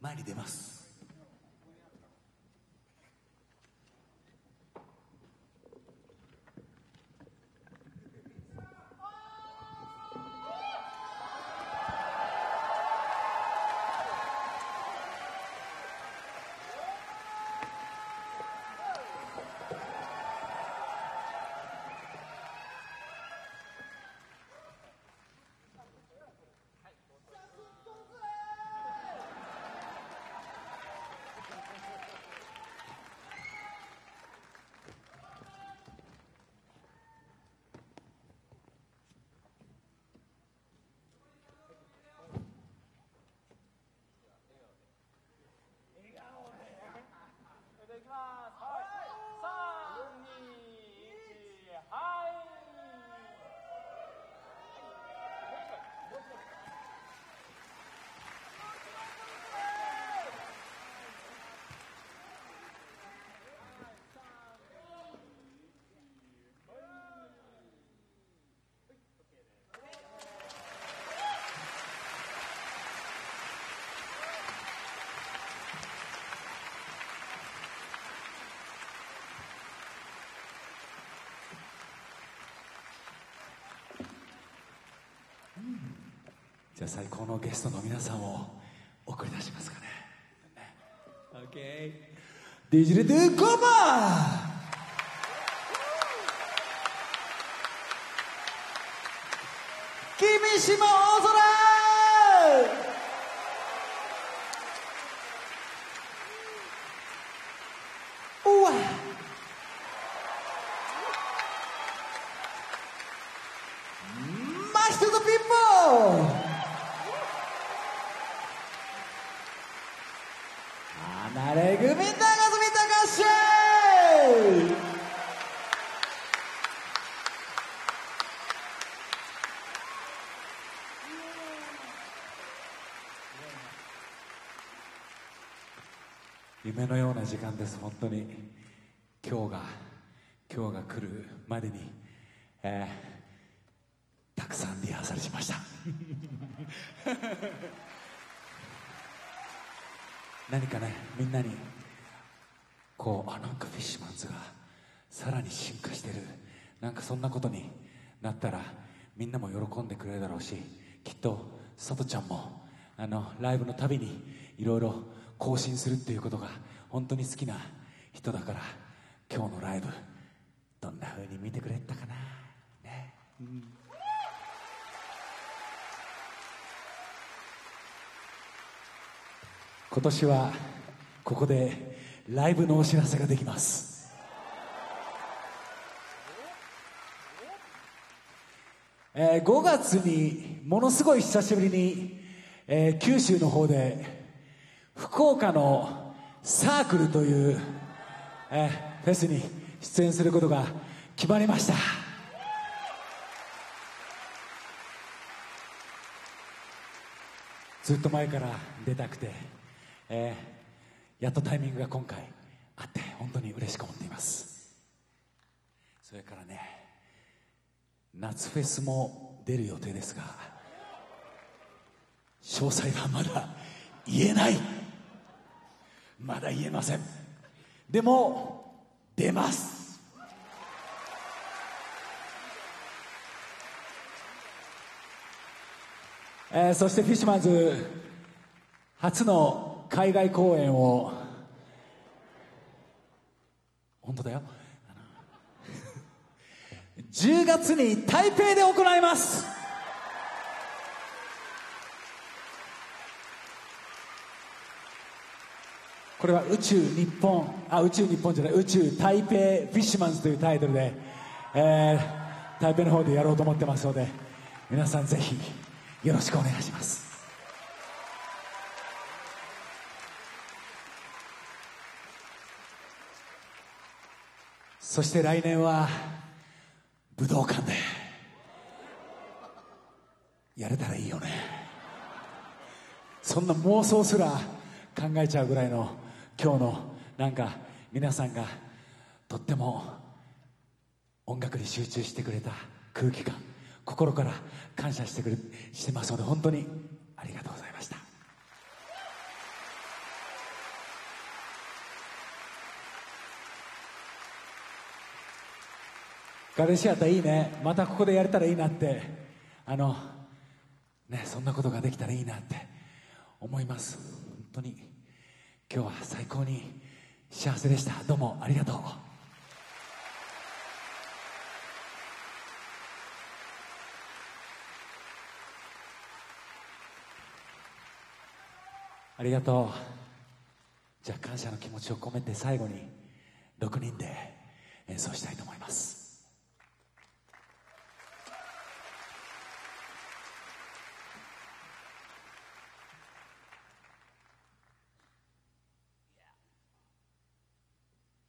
前に出ます。じゃあ最高のゲストの皆さんを送り出しますかね。OK ディジルドゥコーバー君島大空う離れ組長住高志夢のような時間です本当に。今日が今日が来るまでに、えーたくさんリハーサルしました。何かねみんなにこうあなんかフィッシュマンズがさらに進化してる。なんかそんなことになったらみんなも喜んでくれるだろうしきっとさとちゃんもあのライブのたびにいろいろ更新するっていうことが本当に好きな人だから今日のライブどんな風に見てくれたかな。ね、うん。今年はここでライブのお知らせができます。えー5月にものすごい久しぶりに、えー九州の方で福岡のサークルという、えーフェスに出演することが決まりました。ずっと前から出たくて、えーやっとタイミングが今回あって本当に嬉しく思っています。それからね夏フェスも出る予定ですが詳細はまだ言えない。まだ言えません。でも出ます。えーそしてフィッシュマンズ初の海外公演を。本当だよ。10月に台北で行います。これは宇宙日本。あ宇宙日本じゃない。宇宙台北フィッシュマンズというタイトルで、えー台北の方でやろうと思ってますので皆さんぜひよろしくお願いします。そして来年は武道館で。やれたらいいよね。そんな妄想すら考えちゃうぐらいの今日のなんか皆さんがとっても音楽に集中してくれた空気感心から感謝してくれしてますので本当にありがとうございましたガレシアタいいね。またここでやれたらいいなって。あのねそんなことができたらいいなって。思います。本当に。今日は最高に幸せでした。どうもありがとう。ありがとう。じゃあ感謝の気持ちを込めて最後に6人で演奏したいと思います。